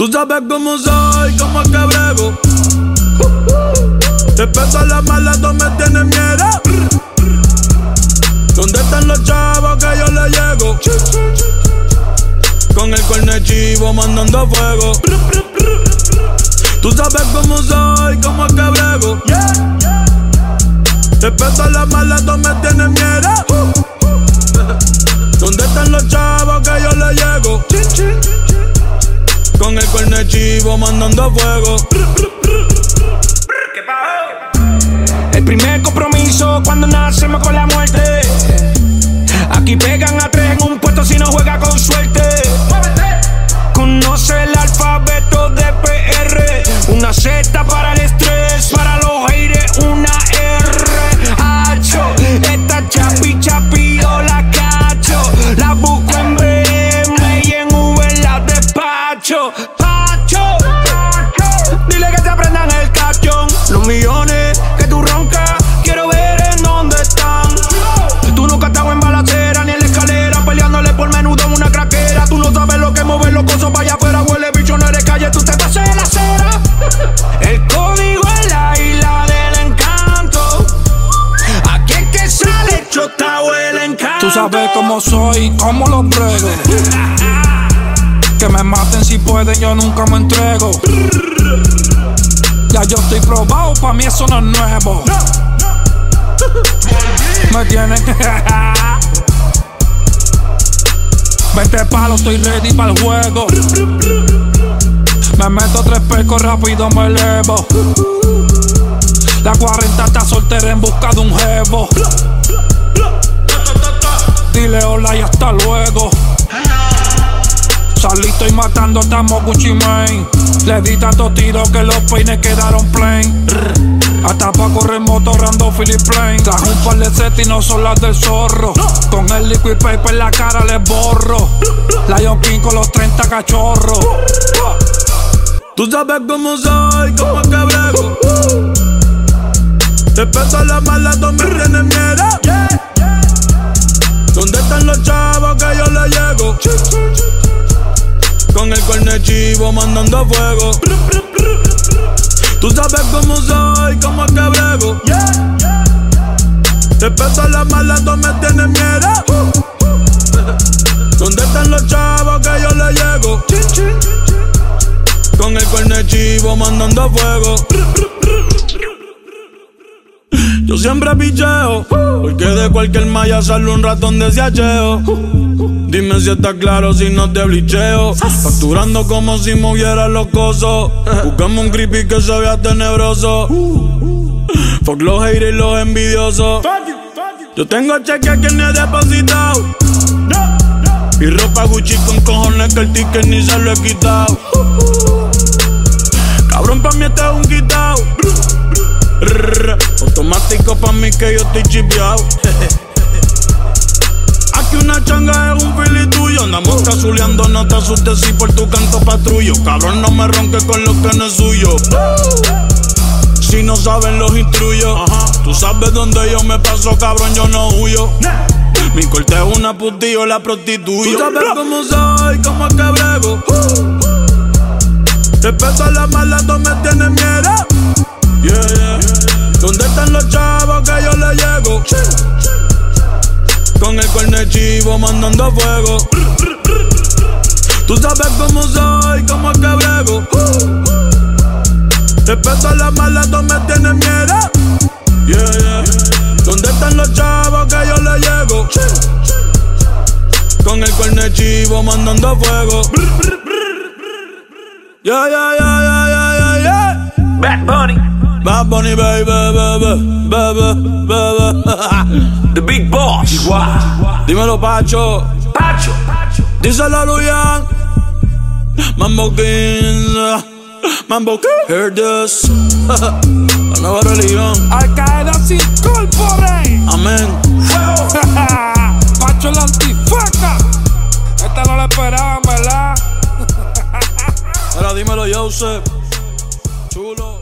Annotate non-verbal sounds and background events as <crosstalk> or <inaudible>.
Tú sabes cómo soy, cómo que brego. Respeto a la mala, tú me tienes miedo. ¿Dónde están los chavos que yo le llego? Con el cuerno chivo mandando fuego. Tú sabes cómo soy, cómo que brego. Respeto a la mala, tú me tienes miedo. ¿Dónde están los chavos que yo le llego? Con el cuerno chivo mandando fuego. El primer compromiso cuando nacemos con la muerte. Aquí pegan a tres en un puesto si no juega despacho. Pacho, dile que te aprendan el cachón. Los millones que tú roncas, quiero ver en dónde están. Tú nunca has estado en balacera ni en la escalera, peleándole por menudo en una craquera. Tú no sabes lo que mover los cosos para allá afuera, huele bicho, no eres calle, tú te pasas de la acera. El código es la isla del encanto. Aquí es que sale chota huele encanto. Tú sabes cómo soy, cómo los <laughs> brego. Que me maten pueden, yo nunca me entrego. Ya yo estoy probado, pa' mí eso no es nuevo. Me tienen. <laughs> Vente palo, estoy ready para el juego. Me meto tres pecos rápido, me elevo. La 40 está soltera en busca de un jevo. Dile hola y hasta luego. Salí, estoy matando, estamos Gucci Mane. Le di tantos tiros que los peines quedaron plain. Hasta pa' correr motorando Philip Plain. Traje un par de set y no son las del zorro. Con el liquid paper en la cara les borro. Lion King con los 30 cachorros. Tú sabes cómo soy, cómo es Cuerno chivo mandando fuego. Tú sabes cómo soy, cómo que brego. Respeto a la mala, tú me tienes miedo. ¿Dónde están los chavos que yo le llego? Con el cuerno chivo mandando fuego. Yo siempre picheo, porque de cualquier malla sale un ratón de siacheo. Dime si está claro si no te blicheo. Facturando como si moviera los cosos. <laughs> Buscamos un creepy que se vea tenebroso. Fuck los haters y los envidiosos. Yo tengo cheque a quien he depositado. Y ropa Gucci con cojones que el ticket ni se lo he quitado. Cabrón, pa' mí este es un quitao. Rrr, Automático pa' mí que yo estoy chipeado. <laughs> Aquí una changa es un fili tuyo. Andamos casuleando, no te asustes si por tu canto patrullo. Cabrón, no me ronques con lo que no es suyo. Si no saben, los instruyo. Tú sabes dónde yo me paso, cabrón, yo no huyo. Mi corte es una putillo, la prostituyo. Tú sabes cómo soy, cómo es que brego. Respeto a la mala, tú me tienes miedo. Yeah, yeah. ¿Dónde están los chavos que yo le llego? Con el cuerno chivo mandando fuego. Tú sabes cómo soy, cómo es que brego. Respeto a la mala, tú me tienes miedo. Yeah, yeah. ¿Dónde están los chavos que yo le llego? Con el cuerno chivo mandando fuego. Yeah, yeah, yeah, yeah, yeah, yeah, yeah. Bad Bunny, Bad Bunny, baby, baby, baby, baby. <laughs> The Big Boss. Dímelo, Pacho. Pacho. Díselo Luyan. Mambo Kings. Mambo Kings. Hear this. <laughs> La nueva religión. Al Qaeda sin corpore. Amén. <laughs> Pacho la antifaca. Esta no la esperaban, ¿verdad? Ahora dímelo, Joseph. Chulo.